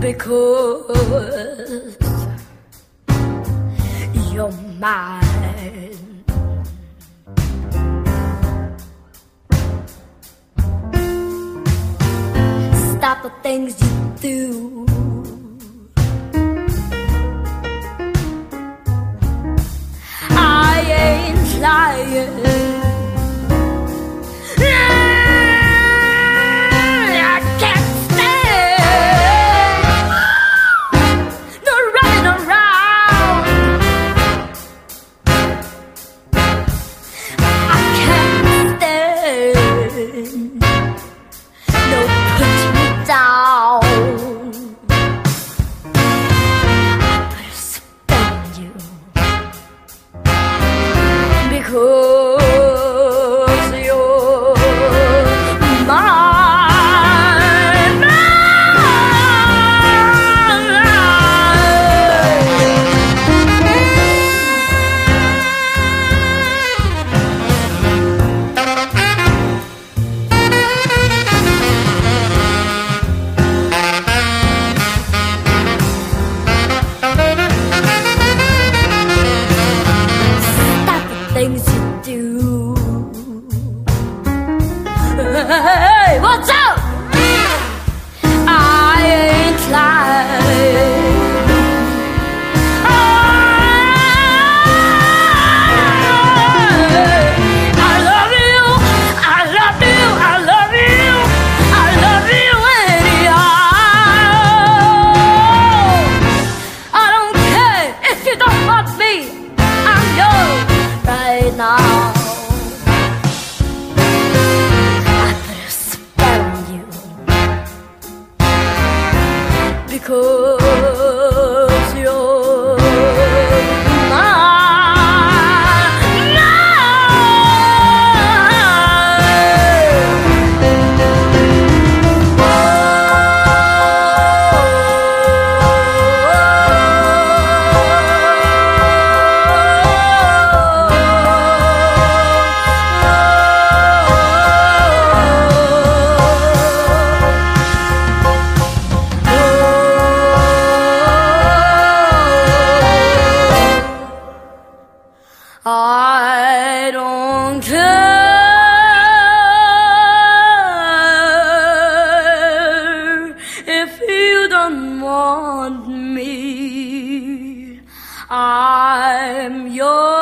because you're mine. Stop the things you do. things to do. Cool. want me. I'm your